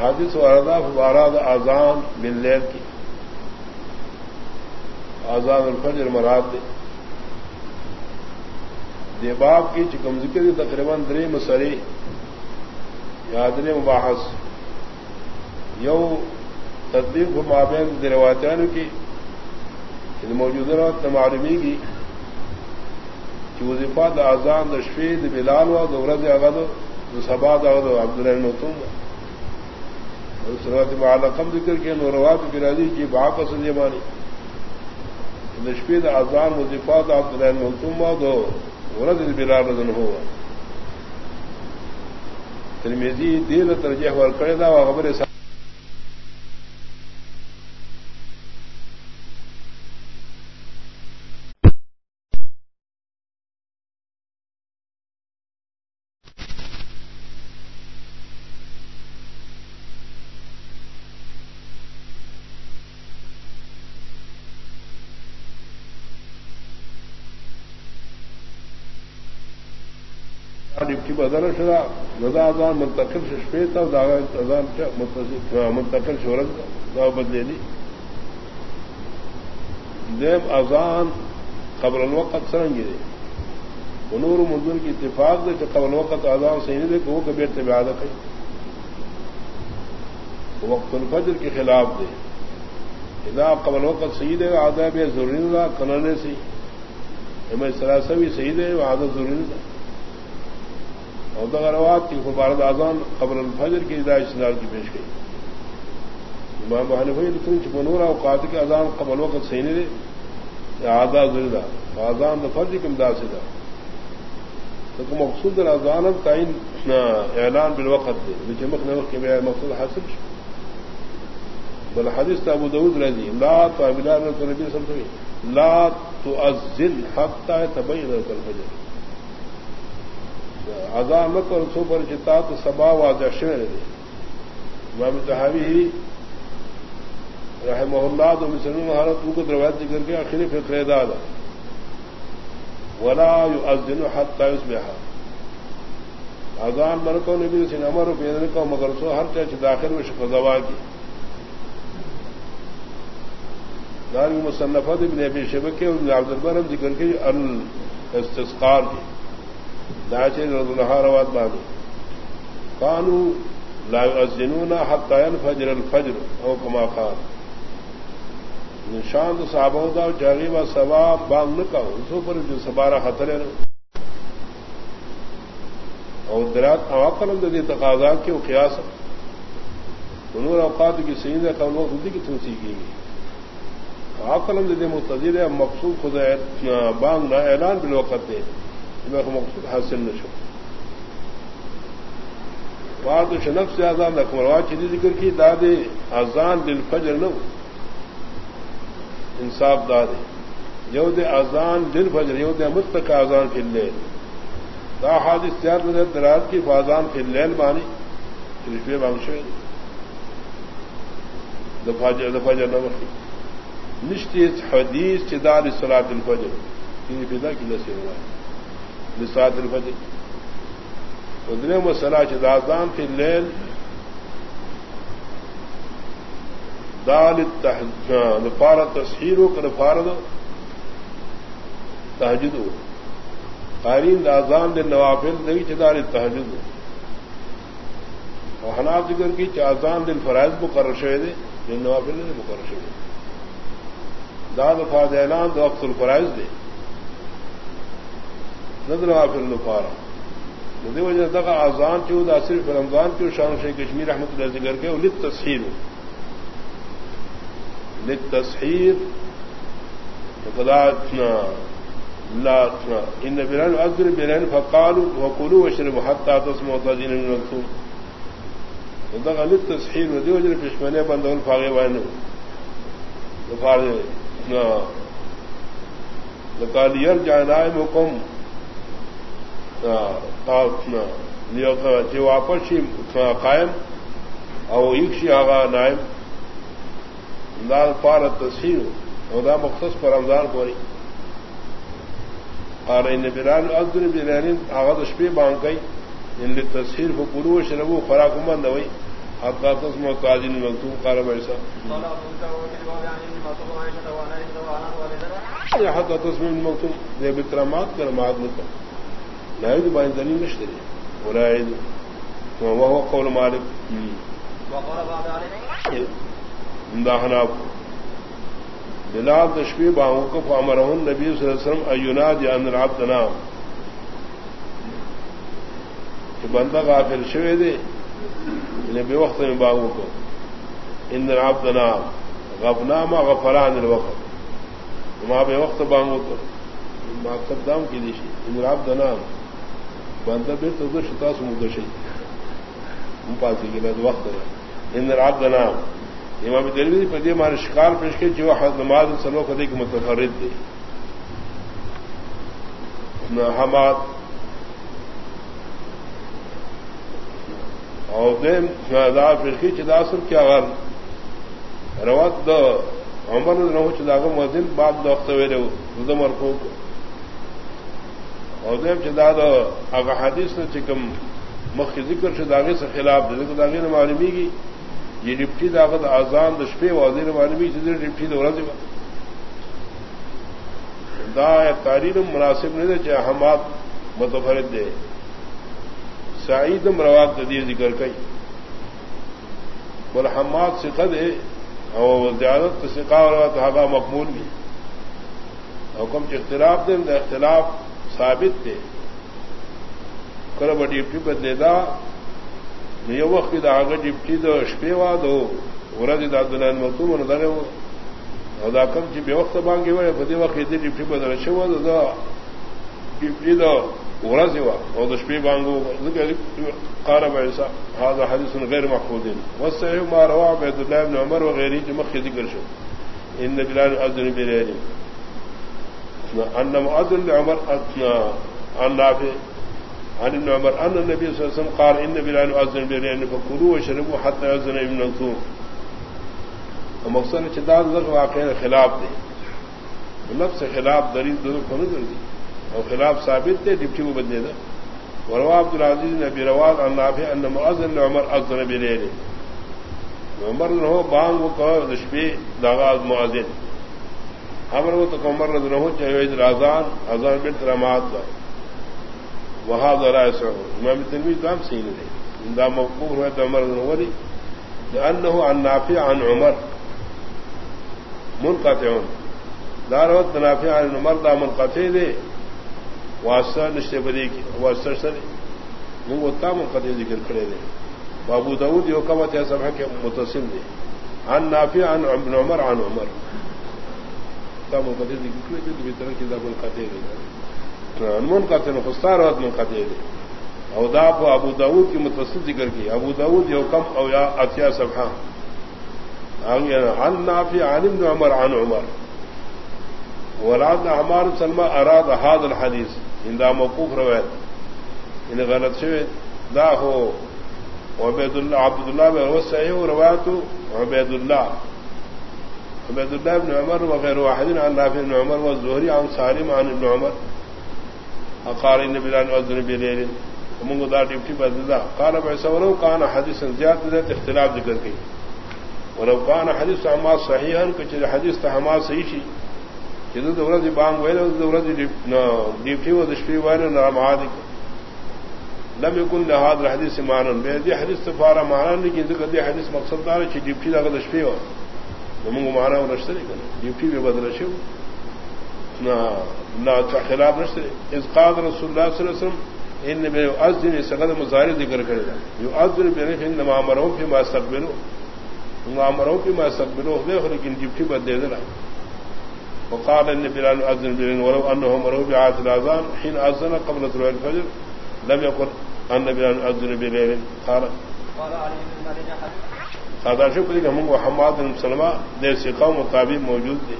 حادث واردا فباراد آزان بن لیل کی۔ آزان الفجر مراد دے دے باپ کی چکم ذکر دی تقریباً دری مسری یادر مباحث۔ یو تدبیر کو مابین درواتان کی موجودہ وقت معلومی کی کہ وظیفہ دا آزان دشفید بلال و دورت اغد سبا دغد عبد الرحمتوں سروت معلقم ذکر کے نوروات برادری کی باپ اصل جمانی نشفید آزان وظیفات عبد الرحمتم دو ورد بلال ردن ہوا ترمیزی دیر ترجیح ور کرے دا، خبر ڈپٹی بدل شدا ندا ازان منتقل ششپے تھا ازان منتقل شورت دا بدلے دی دیم ازان قبل الوقت سرنگی دے انور منظور کی اتفاق دے کہ قبل الوقت ازان صحیح دے کہ وہ کبھی ارتباد ہے وقت الفجر کے خلاف دے۔ ادا قبل وقت صحیح دے آدھا بے ضروری نہ کنانے سے ہمیں سراسا بھی صحیح دے وہ آدھا ضروری نہ اور دغروات کی خبارت آزان قبل الفجر کی ہدایت سنار کی پیش گئی امام بہان بھائی تم چپنور اوقات کے اذان قبل وقت صحیح نہیں دے یا آزاد زردہ آزان فرض کی امداد سے تھا تو مقصود اذان تعین اعلان بالوقت دے چمک نمک کے مقصود حاصل بل حدیث ابو دعود رضی لا تو ابلان نبی سمجھ لا تو ازل حق تبئی الفجر. آزاد مت اور سو پر چتا تو سبا واضح شعر دے امام تحاوی ہی رحمہ اللہ تو مسلم مہارت کو روایت ذکر کے آخری فکر دادا ولا ازن حت تائس بہا آزان مرکوں نے بھی سن امر پیدن کو مگر سو ہر چیز داخل میں شکر دوا کی دار مصنفت ابن ابی شبکے ابن عبد البرم ذکر کے الاستسقار کی روات بانی کانو لا حتى ينفجر الفجر او كما قال. نشان تو صحابہ دا جاغی و ثواب بانگ نہ کہو سو پر جو سبارہ خطر ہے. اور درات عواقل دے تقاضا کے قیاس. انور اوقات کی سید ہے قوم وقت کی تنسی کی. گئی عواقل دے متضر ہے، مقصود خدا بانگ نہ اعلان بالوقت دے مقصود حاصل نہ شو. بات شنف سے آزاد اکمروا چیزی ذکر کی دادے آزان دل فجر نو. انصاف دادے یو دے آزان دل فجر یو دے مت کا آزان پھر لے دا حادث تیار میں درات کی فازان پھر لین بانی رشوے بانشے دفاجر دفاجر نمک نشتی حدیث چدار سلا دل فجر تین کی نصیب ہوا ہے لسات الفجر. ادنے مسئلہ چدازان فی اللیل دال ہاں، نفار تصحیر ہو کر نفار تحجد ہو۔ قارین دازان دن نوافل دئی چدار تحجد ہو۔ اور حناب ذکر کی چازان دن فرائض مقرر شوے دے دن نوافل نے مقرر شوے داد فاد اعلان دو وقت الفرائض دے۔ ندرا پھر لفارا ندی وجہ دقا آزان چو دا صرف رمضان چو شان شیخ کشمیر احمد اللہ ذکر کے لت تصحیر لت تصحیر لا ان بران اذر بران فقالوا وقولوا واشربوا حتى تسمعوا تاذين من الرسول دغه لت تصحیر ندی وجہ پښمنه بندول فاغه وانه فارغ نہ لقال يرجع نائمكم واپس قائم، او ایکشی آغا نائم. دال پار تصحیر دا مختص پر رمضان پوری. اور ان بران ازر بران آغا دشپی بانگ گئی ان تصحیر کو پورو شربو خوراک مند ہوئی. حتى تسمع تاجين المكتوب قال بيسا حتى تسمع المكتوب ذي بترامات كرمات لكم لا يجب أن دليل نشتري ولا يجب وهو قول مالك وقال بعد عليه انداحنا بلال تشبيه باوقف امره النبي صلى الله عليه وسلم اينادي ان العبد نام کہ بندہ غافل شوے دے انہیں بے وقت میں باغوں کو ان آپ نام غفنامہ غفران الوقت. وہاں بے وقت بانگو کو مقصد دام کی دیشی ان آپ نام بندہ بے تو دش تا سمدشی پاسی کے بعد وقت ہے ان آپ نام. امام دلوی پدی ہمارے شکار پیش کے جو نماز سلو خدے کے متفرد دے. حماد. اور دین فرقی چداسر کیا غر. روات دو عمر نہ ہو چداغ مدن بعد دو وقت ویرے ردم اور کو اور دیم چدا دو اگر حدیث نے چکم مخ ذکر چداغے سے خلاف دے داغے نے معلومی کی یہ ڈپٹی داغت آزان دشپے وزیر معلومی چدر ڈپٹی دورہ دے دا تاریر مناسب نہیں دے چاہے حماد متفرد دے سعیدم روات دی ذکر کئی بول حماد سقد ہے اور زیادت سکا روات ہوا مقبول بھی حکم کے اختلاف دے اختلاف ثابت تھے کر ب ڈپٹی بدلے دا نیو وقت دا آگے ڈپٹی دو شپے وا دو ورد دا دلان مکتوب نظر ہو دا کم چی بے وقت بانگے ہوئے بدے وقت ڈپٹی بدل شو دا ڈپٹی دو ورا سوا او د شپې بانګو ذکر قال بعيسى هذا حديث غير محفوظ. والصحيح ما روى عبد الله بن عمر وغيره مخ ذكر شو. ان بلال اذن بلال. ان مؤذن لعمر اثنا عن عن ابن عمر ان النبي صلى الله عليه وسلم قال ان بلال اذن بلال فكلوا واشربوا حتى يأذن ابن منصور. ومقصد چداد واقع خلاف دے نفس خلاف دلیل دونوں کو کر دی اور خلاف ثابت تھے ڈپٹی کو بدلے تھا وروا عبد العزیز نے نبی رواز ان اللہ ان معذن عمر ازن نبی لے عمر نہ بانگ کو رشبی داغاز معذن امر وہ تو کمر نہ ہو چاہے رازان ازان بنت رماد کا وہاں ذرا ایسا ہو۔ امام تنوی کام صحیح نہیں دا مقبول ہوئے تو عمر نوری انه عن نافع عن عمر۔ منقطع دار وقت نافع عن عمر دا منقطع دے۔ واسطہ نشتے بدی کی، واسطہ سر وہ تام قطع ذکر کھڑے دے۔ بابو داود یو کمت ہے سب کے متصل دے۔ عن نافع عن عمر عن عمر۔ تام قطع ذکر کھڑے دے بھی طرح کی دا من قطع دے انمون قطع نخستار وقت من قطع دے او کو ابو داود کی متصل ذکر کی۔ ابو داود یو کم او یا اتیا صفحہ عن نافع عن ابن عمر، عن عمر۔ ولاد ہمار سلمہ اراد هذا الحديث اندا موقوف روایت۔ ان غلط شوی۔ دا ہو عبید اللہ عبد اللہ میں وہ صحیح روایت عبید اللہ عبید اللہ ابن عمر وغیر واحد عن نافع ابن عمر والزهري عن سالم عن ابن عمر. اقال ان بلال اذن بليل. ومن دا ڈیوٹی بدلا قال بيسورو كان حديث زياده اختلاف ذکر کی. ولو كان حديث عما صحيحا كچ حديث تهما صحیح شي جدو دورت بانگ ویل دورت ڈیوٹی و دشپی ویل نرماد لم يكن لهذا الحديث معنى بهذه حديث تفارا معنى لكن ذكر دي حديث مقصد دار شي چې ډیوټي دغه د شپې و موږ معنی ورشته کړو ډیوټي به بدل شو نه نه خلاف نشته اذ قال رسول الله صلی الله علیه وسلم، ان به اذن سغد مظاهر ذکر کرے گا کړل یو اذن به ان ما امروا فيما استقبلوا ما امروا فيما استقبلوا خو لیکن ډیوټي بدل نه. وقال ان بلال اذن بلال ولو انه مروا بعاد الاذان، حين اذن قبل طلوع الفجر، لم يقل ان بلال اذن بلال قال قال علي بن مالك هذا شو بلغ من محمد بن سلمہ دے سی قوم مطابق موجود تھے۔